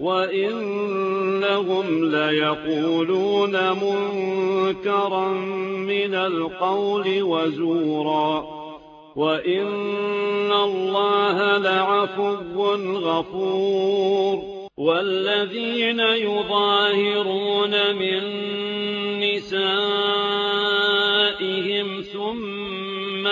وَإِنَّهُمْ لَيَقُولُونَ مُنكَرًا مِّنَ الْقَوْلِ وَزُورًا ۚ وَإِنَّ اللَّهَ لَعَفُوٌّ غَفُورٌ وَالَّذِينَ يُظَاهِرُونَ مِن نِّسَائِهِمْ ثُمَّ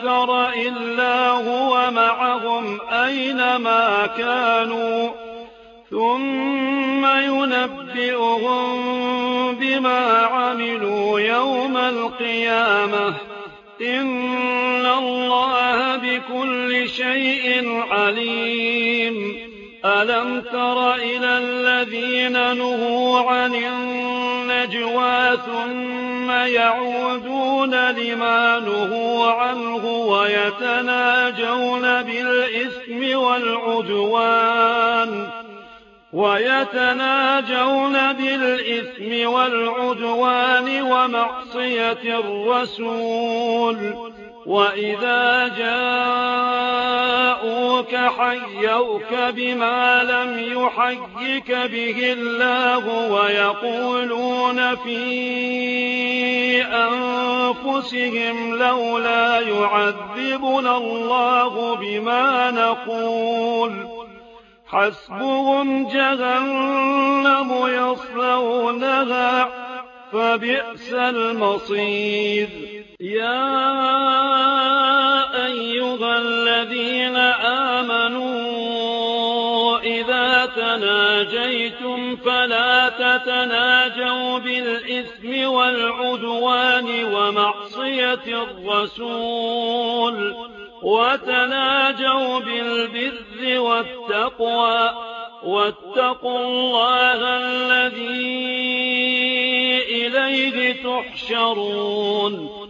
أَكْثَرَ إِلَّا هُوَ مَعَهُمْ أَيْنَمَا كَانُوا ثُمَّ يُنَبِّئُهُم بِمَا عَمِلُوا يَوْمَ الْقِيَامَةِ ۗ إِنَّ اللَّهَ بِكُلِّ شَيْءٍ عَلِيمٌ. أَلَمْ تَرَ إِلَى الَّذِينَ نُهُوا عَنِ النَّجْوَىٰ ثُمَّ ثم يعودون لما نهوا عنه ويتناجون بالإثم والعدوان ويتناجون بالإثم والعدوان ومعصية الرسول وَإِذَا جَاءُوكَ حَيَّوْكَ بِمَا لَمْ يُحَيِّكَ بِهِ اللَّهُ وَيَقُولُونَ فِي أَنفُسِهِمْ لَوْلَا يُعَذِّبُنَا اللَّهُ بِمَا نَقُولُ حسبهم جهنم يصلونها فبئس المصير يا أيها الذين آمنوا إذا تناجيتم فلا تتناجوا بالإثم والعدوان ومعصية الرسول وتناجوا بالبذل والتقوى واتقوا الله الذي إليه تحشرون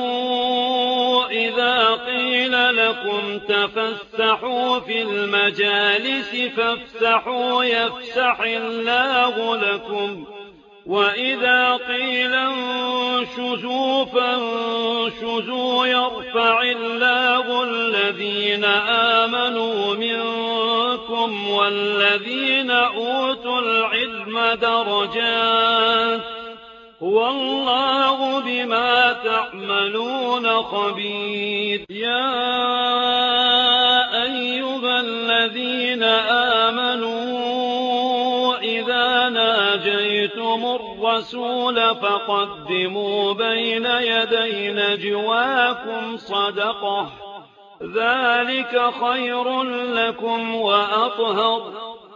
لكم تفسحوا في المجالس فافسحوا يفسح الله لكم وإذا قيل انشزوا فانشزوا يرفع الله الذين آمنوا منكم والذين أوتوا العلم درجات هو الله بما تعملون خبير. يا أيها الذين آمنوا إذا ناجيتم الرسول فقدموا بين يدي نجواكم صدقة. ذلك خير لكم وأطهر.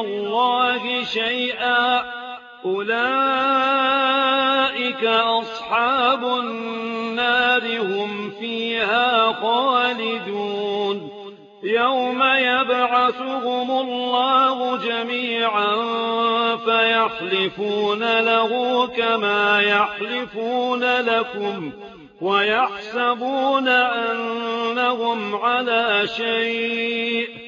اللَّهِ شَيْئًا. أُولَٰئِكَ أَصْحَابُ النَّارِ ۖ هُمْ فِيهَا خَالِدُونَ. يَوْمَ يَبْعَثُهُمُ اللَّهُ جَمِيعًا فَيَحْلِفُونَ لَهُ كَمَا يَحْلِفُونَ لَكُمْ وَيَحْسَبُونَ أَنَّهُمْ عَلَىٰ شَيْءٍ.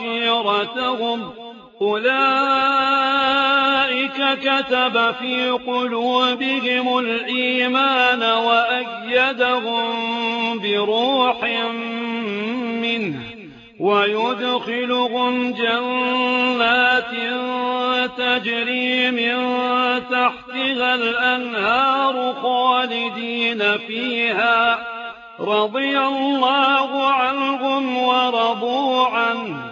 وعشيرتهم أولئك كتب في قلوبهم الإيمان وأيدهم بروح منه. ويدخلهم جنات تجري من تحتها الأنهار خالدين فيها. رضي الله عنهم ورضوا عنه.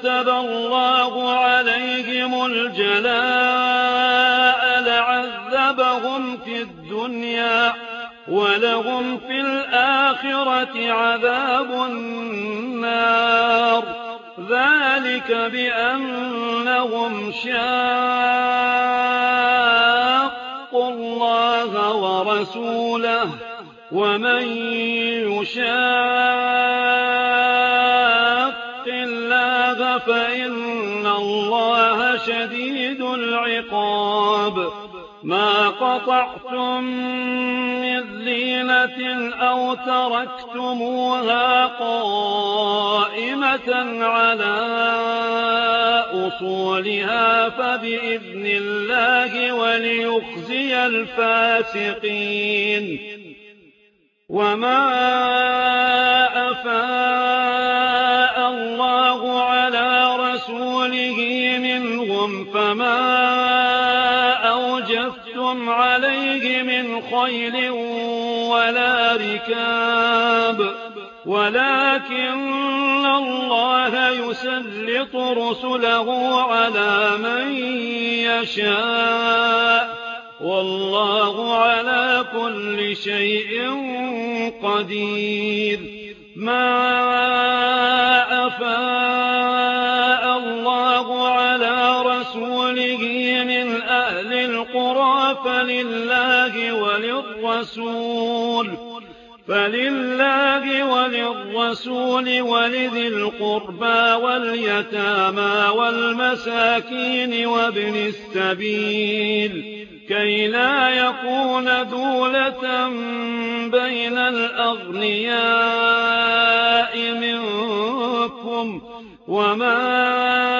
كَتَبَ اللَّهُ عَلَيْهِمُ الْجَلَاءَ لَعَذَّبَهُمْ فِي الدُّنْيَا ۖ وَلَهُمْ فِي الْآخِرَةِ عَذَابُ النَّارِ ۚ. ذَٰلِكَ بِأَنَّهُمْ شَاقُّوا اللَّهَ وَرَسُولَهُ ۖ وَمَن يُشَاقِّ فإن الله شديد العقاب. ما قطعتم من ذينة أو تركتموها قائمة على أصولها فبإذن الله وليخزي الفاسقين. وما أفاق اللَّهُ عَلَىٰ رَسُولِهِ مِنْهُمْ فَمَا أَوْجَفْتُمْ عَلَيْهِ مِنْ خَيْلٍ وَلَا رِكَابٍ وَلَٰكِنَّ اللَّهَ يُسَلِّطُ رُسُلَهُ عَلَىٰ مَن يَشَاءُ ۚ وَاللَّهُ عَلَىٰ كُلِّ شَيْءٍ قَدِيرٌ فلله وللرسول فلله وللرسول ولذي القربى واليتامى والمساكين وابن السبيل كي لا يكون دولة بين الأغنياء منكم وما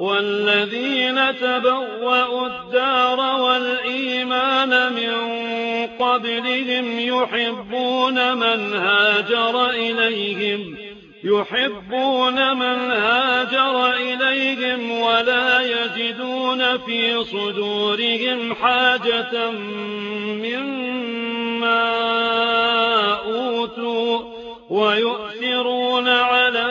وَالَّذِينَ تَبَوَّأُوا الدَّارَ وَالْإِيمَانَ مِن قَبْلِهِمْ يُحِبُّونَ مَنْ هَاجَرَ إِلَيْهِمْ يحبون من هاجر إليهم ولا يجدون في صدورهم حاجة مما أوتوا ويؤثرون على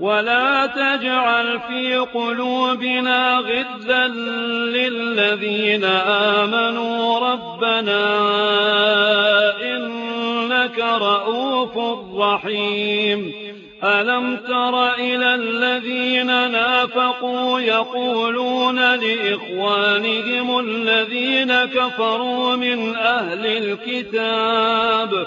ولا تجعل في قلوبنا غدا للذين آمنوا ربنا إنك رؤوف رحيم ألم تر إلى الذين نافقوا يقولون لإخوانهم الذين كفروا من أهل الكتاب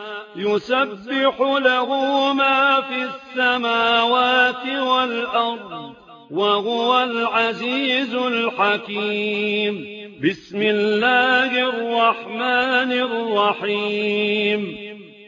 يسبح له ما في السماوات والأرض وهو العزيز الحكيم. بسم الله الرحمن الرحيم.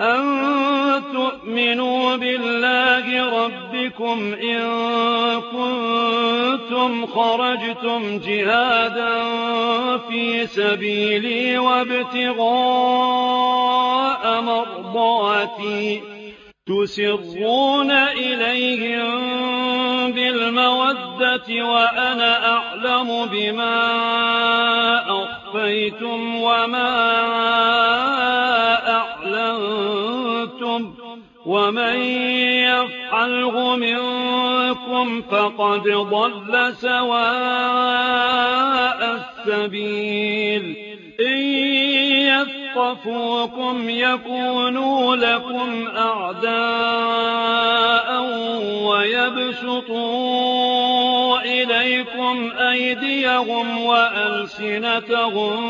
أَن تُؤْمِنُوا بِاللَّهِ رَبِّكُمْ إِن كُنتُمْ خَرَجْتُمْ جِهَادًا فِي سَبِيلِي وَابْتِغَاءَ مَرْضَاتِي تُسِرُّونَ إِلَيْهِم بِالْمَوَدَّةِ وَأَنَا أَعْلَمُ بِمَا أَخْفَيْتُمْ وَمَا ومن يفعله منكم فقد ضل سواء السبيل إن يفقفوكم يكونوا لكم أعداء ويبسطوا إليكم أيديهم وألسنتهم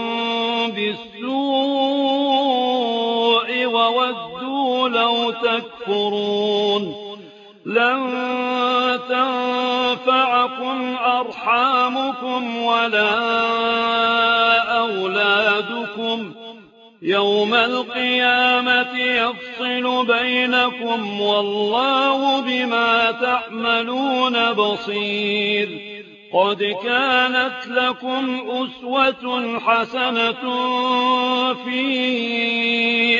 بالسوء وودوا لَوْ تَكْفُرُونَ لَن تَنفَعَكُمْ أَرْحَامُكُمْ وَلَا أَوْلَادُكُمْ يَوْمَ الْقِيَامَةِ يَفْصِلُ بَيْنَكُمْ وَاللَّهُ بِمَا تَعْمَلُونَ بَصِيرٌ قد كانت لكم أسوة حسنة في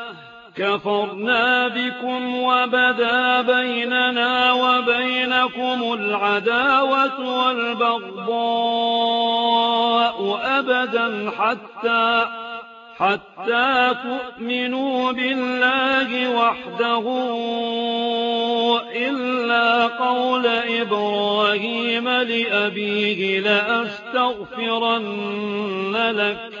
كفرنا بكم وبدا بيننا وبينكم العداوة والبغضاء أبدا حتى حتى تؤمنوا بالله وحده إلا قول إبراهيم لأبيه لأستغفرن لك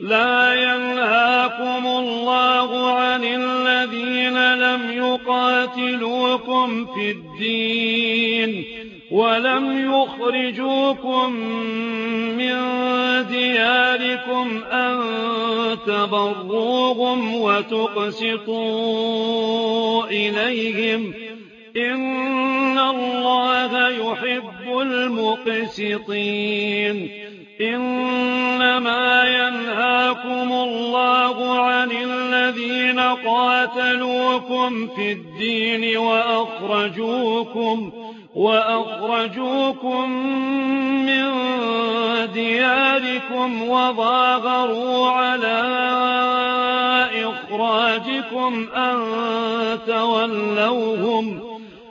لَّا يَنْهَاكُمُ اللَّهُ عَنِ الَّذِينَ لَمْ يُقَاتِلُوكُمْ فِي الدِّينِ وَلَمْ يُخْرِجُوكُم مِّن دِيَارِكُمْ أَن تَبَرُّوهُمْ وَتُقْسِطُوا إِلَيْهِمْ ۚ إِنَّ اللَّهَ يُحِبُّ الْمُقْسِطِينَ إنما ينهاكم الله عن الذين قاتلوكم في الدين وأخرجوكم, وأخرجوكم من دياركم وضاغروا على إخراجكم أن تولوهم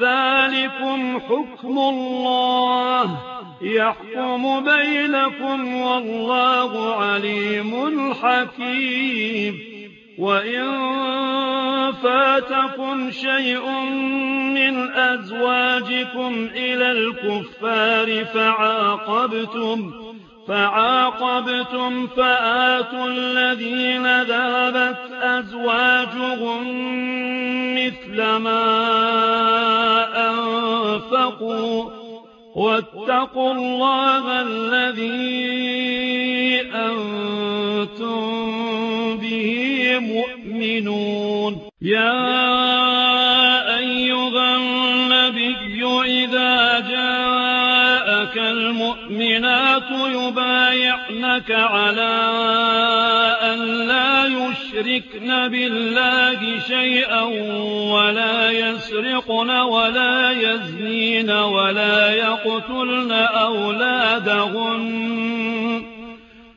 ذلكم حكم الله يحكم بينكم والله عليم حكيم وإن فاتكم شيء من أزواجكم إلى الكفار فعاقبتم فعاقبتم فآتوا الذين ذهبت أزواجهم مثل ما أنفقوا واتقوا الله الذي أنتم به مؤمنون. يا أيها النبي إذا جاءت المؤمنات يبايعنك على أن لا يشركن بالله شيئا ولا يسرقن ولا يزنين ولا يقتلن أولادهن.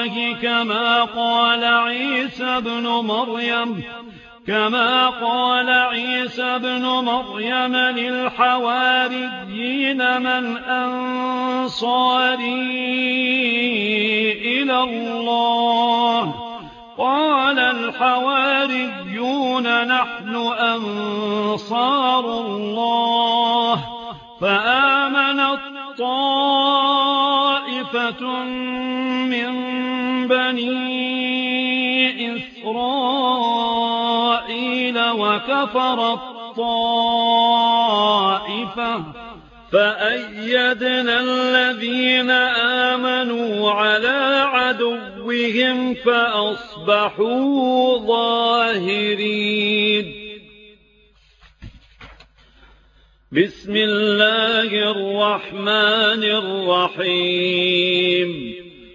الله كما قال عيسى بن مريم كما قال عيسى بن مريم للحواريين من أنصاري إلى الله. قال الحواريون نحن أنصار الله. فآمن الطائفة من بني إسرائيل وكفر الطائفة فأيدنا الذين آمنوا على عدوهم فأصبحوا ظاهرين. بسم الله الرحمن الرحيم.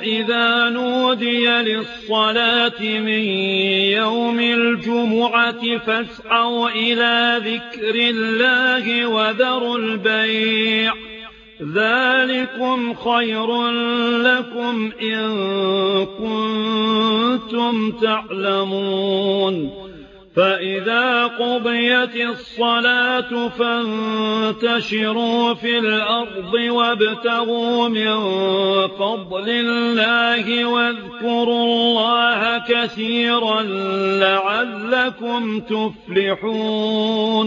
وَإِذَا نُودِيَ لِلصَّلَاةِ مِنْ يَوْمِ الْجُمُعَةِ فَاسْعَوْا إِلَى ذِكْرِ اللَّهِ وَذَرُوا الْبَيْعَ ذَلِكُمْ خَيْرٌ لَكُمْ إِن كُنتُمْ تَعْلَمُونَ فَإِذَا قُضِيَتِ الصَّلَاةُ فَانْتَشِرُوا فِي الْأَرْضِ وَابْتَغُوا مِنْ فَضْلِ اللَّهِ وَاذْكُرُوا اللَّهَ كَثِيرًا لَعَلَّكُمْ تُفْلِحُونَ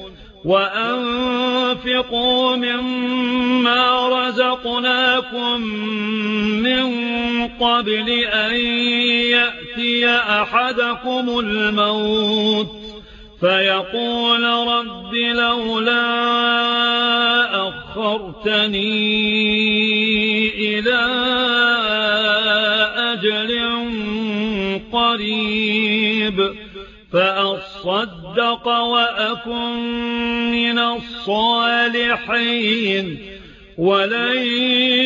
وَأَنفِقُوا مِمَّا رَزَقْنَاكُم مِّن قَبْلِ أَن يَأْتِيَ أَحَدَكُمُ الْمَوْتُ فَيَقُولَ رَبِّ لَوْلَا أَخَّرْتَنِي إِلَى أَجَلٍ قَرِيبٍ فأصدق وأكن من الصالحين ولن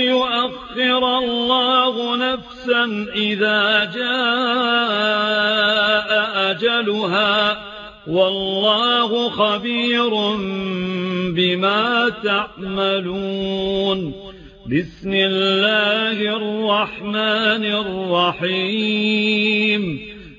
يؤخر الله نفسا إذا جاء أجلها والله خبير بما تعملون بسم الله الرحمن الرحيم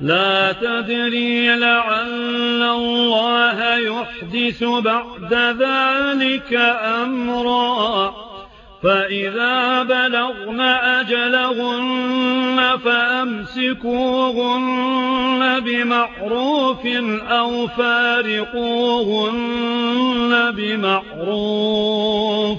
لا تدري لعل الله يحدث بعد ذلك أمرا. فإذا بلغن أجلهن فأمسكوهن بمعروف أو فارقوهن بمعروف.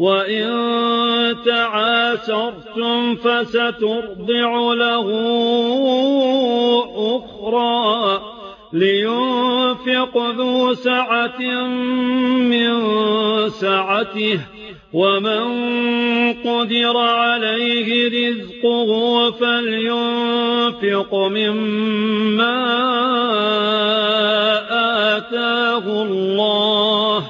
وَإِن تَعَاسَرْتُمْ فَسَتُرْضِعُ لَهُ أُخْرَى لينفق ذو سعة من سعته ومن قدر عليه رزقه فلينفق مما آتاه الله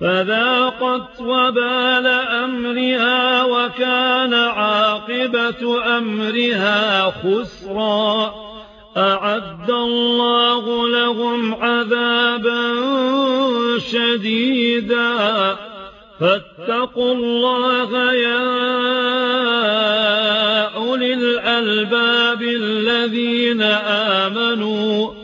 فذاقت وبال أمرها وكان عاقبة أمرها خسرا. أعد الله لهم عذابا شديدا. فاتقوا الله يا أولي الألباب الذين آمنوا.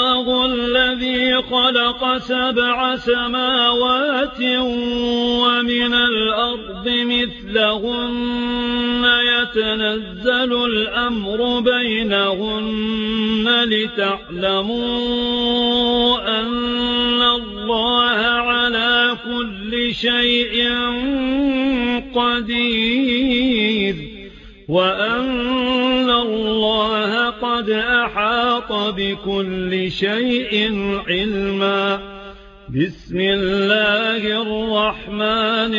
الذي خلق سبع سماوات ومن الأرض مثلهن يتنزل الأمر بينهن لتعلموا أن الله على كل شيء قدير وَأَنَّ اللَّهَ قَدْ أَحَاطَ بِكُلِّ شَيْءٍ عِلْمًا بسم الله الرحمن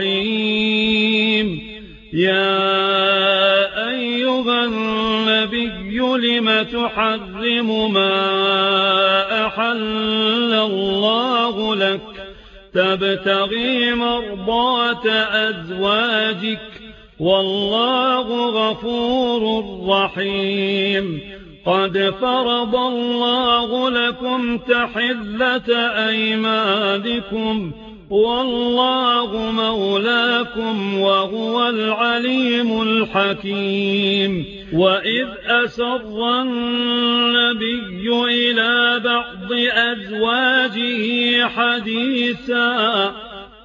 الرحيم يا أيها النبي لم تحرم ما أحل الله لك تبتغي مرضات أزواجك والله غفور رحيم. قد فرض الله لكم تحذة أيمانكم. والله مولاكم وهو العليم الحكيم. وإذ أسر النبي إلى بعض أزواجه حديثا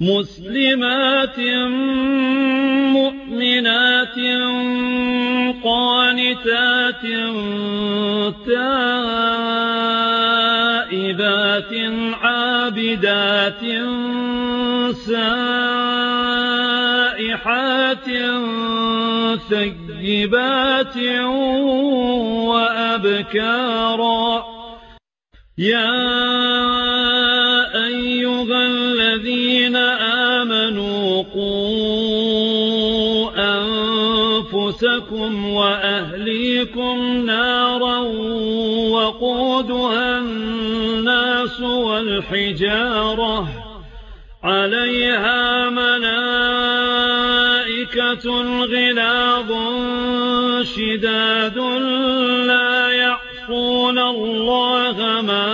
مسلمات مؤمنات قانتات تائبات عابدات سائحات ثيبات وأبكارا يا أيها الَّذِينَ آمَنُوا قُوا أَنفُسَكُمْ وَأَهْلِيكُمْ نَارًا وَقُودُهَا النَّاسُ وَالْحِجَارَةُ عَلَيْهَا مَلَائِكَةٌ غِلَاظٌ شِدَادٌ لَّا يَعْصُونَ اللَّهَ مَا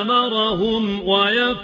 أَمَرَهُمْ وَيَفْعَلُونَ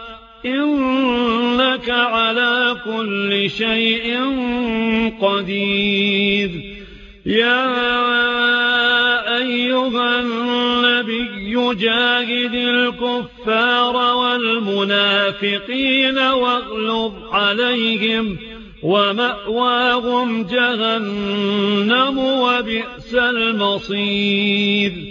إنك على كل شيء قدير. يا أيها النبي جاهد الكفار والمنافقين واغلب عليهم ومأواهم جهنم وبئس المصير.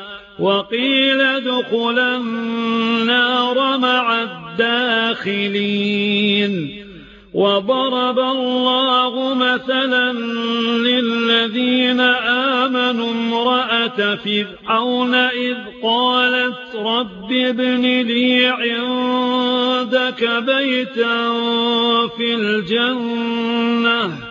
وقيل دخل النار مع الداخلين. وضرب الله مثلا للذين آمنوا امرأة فرعون إذ قالت رب ابن لي عندك بيتا في الجنة.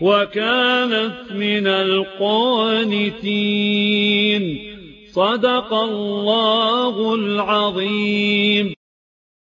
وكانت من القانتين. صدق الله العظيم.